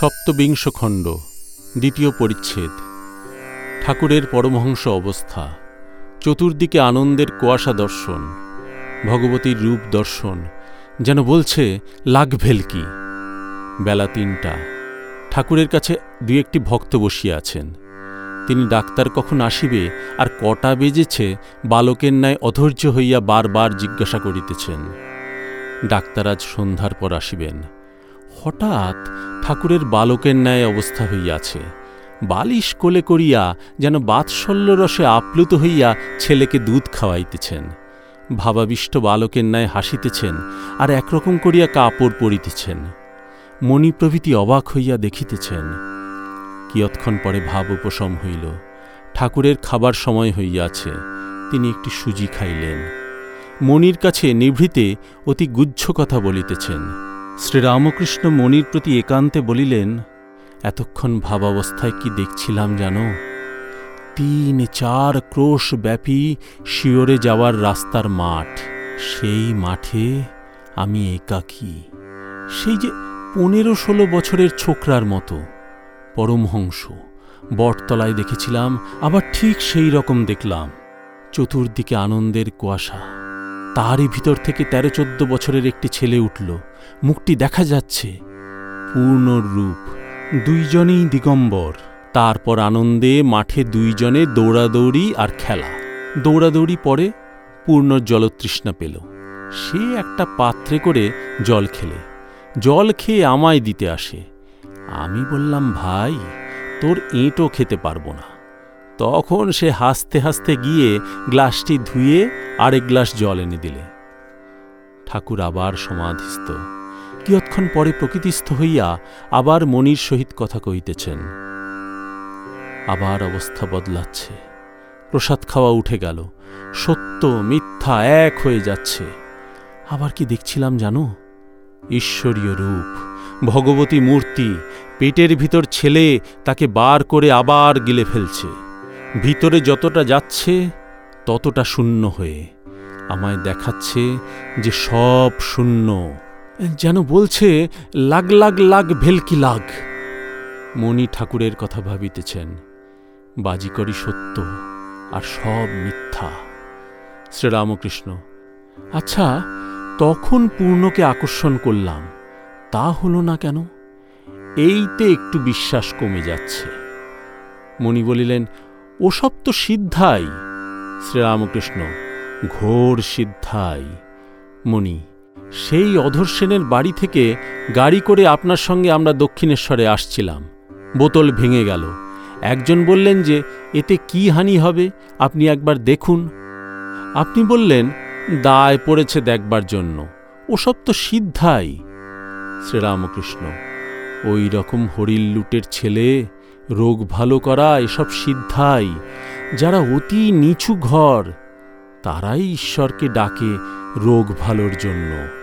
সপ্তবিংশ খণ্ড, দ্বিতীয় পরিচ্ছেদ। ঠাকুরের পরমহংস অবস্থা, চতুর্দিকে আনন্দের কুয়াশা দর্শন, ভগবতীর রূপ দর্শন, যেন বলছে লাগভেল কি বেলা তিনটা। ঠাকুরের কাছে দু একটি ভক্ত বসিয়া আছেন। তিনি ডাক্তার কখন আসিবে আর কটা বেজেছে, বালকের ন্যায় অধৈর্য হইয়া বারবার জিজ্ঞাসা করিতেছেন। ডাক্তার আজ সন্ধ্যার পর আসিবেন। হঠাৎ ঠাকুরের বালকের ন্যায় অবস্থা হইয়াছে। বালিশ কোলে করিয়া যেন বাৎসল্য রসে আপ্লুত হইয়া ছেলেকে দুধ খাওয়াইতেছেন। ভাবাবিষ্ট বালকের ন্যায় হাসিতেছেন আর একরকম করিয়া কাপড় পরিতেছেন। মণি প্রভৃতি অবাক হইয়া দেখিতেছেন। কিয়ৎক্ষণ পরে ভাব উপশম হইল। ঠাকুরের খাবার সময় হইয়াছে। তিনি একটি সুজি খাইলেন। মণির কাছে নিভৃতে অতি গুজ্জ কথা বলিতেছেন। শ্রীরামকৃষ্ণ মণির প্রতি একান্তে বলিলেন, এতক্ষণ ভাবাবস্থায় কি দেখছিলাম জানো? তিন চার ক্রোশ ব্যাপী শিওরে যাওয়ার রাস্তার মাঠ। সেই মাঠে আমি একাকী। সেই যে পনেরো ষোলো বছরের ছোকরার মতো, পরমহংস। বটতলায় দেখেছিলাম, আবার ঠিক সেই রকম দেখলাম। চতুর্দিকে আনন্দের কুয়াশা। তারই ভিতর থেকে তেরো চোদ্দ বছরের একটি ছেলে উঠল। মুখটি দেখা যাচ্ছে। পূর্ণ রূপ। দুইজনেই দিগম্বর। তারপর আনন্দে মাঠে দুইজনে দৌড়াদৌড়ি আর খেলা। দৌড়াদৌড়ি পরে পূর্ণ জলতৃষ্ণা পেল। সে একটা পাত্রে করে জল খেলে। জল খেয়ে আমায় দিতে আসে। আমি বললাম, ভাই, তোর এঁটো খেতে পারব না। তখন সে হাসতে হাসতে গিয়ে গ্লাসটি ধুয়ে আরেক গ্লাস জল এনে দিলে। ঠাকুর আবার সমাধিস্থ। কিয়ৎক্ষণ পরে প্রকৃতিস্থ হইয়া আবার মনির সহিত কথা কহিতেছেন। আবার অবস্থা বদলাচ্ছে। প্রসাদ খাওয়া উঠে গেল। সত্য মিথ্যা এক হয়ে যাচ্ছে। আবার কি দেখছিলাম জানো? ঈশ্বরীয় রূপ, ভগবতী মূর্তি, পেটের ভিতর ছেলে তাকে বার করে আবার গিলে ফেলছে। ভিতরে যতটা যাচ্ছে, ততটা শূন্য হয়ে আমায় দেখাচ্ছে যে সব শূন্য। যেন বলছে, লাগ লাগ লাগ, ভেলকি লাগ। মণি ঠাকুরের কথা ভাবিতেছেন। বাজিকরি সত্য আর সব মিথ্যা। শ্রীরামকৃষ্ণ আচ্ছা তখন পূর্ণকে আকর্ষণ করলাম, তা হলো না কেন? এইতে একটু বিশ্বাস কমে যাচ্ছে। মণি বলিলেন ওসব তো সিদ্ধাই। শ্রীরামকৃষ্ণ, ঘোর সিদ্ধাই। মণি সেই অধর সেনের বাড়ি থেকে গাড়ি করে আপনার সঙ্গে আমরা দক্ষিণেশ্বরে আসছিলাম। বোতল ভেঙে গেল। একজন বললেন যে, এতে কি হানি হবে? আপনি একবার দেখুন। আপনি বললেন, দায় পড়েছে দেখবার জন্য। ওসব তো সিদ্ধাই। শ্রীরামকৃষ্ণ, ওই রকম হরিল লুটের ছেলে রোগ ভালো করা এসব সিদ্ধাই। যারা অতি নিচু ঘর, তারাই ঈশ্বরকে ডাকে রোগ ভালোর জন্য।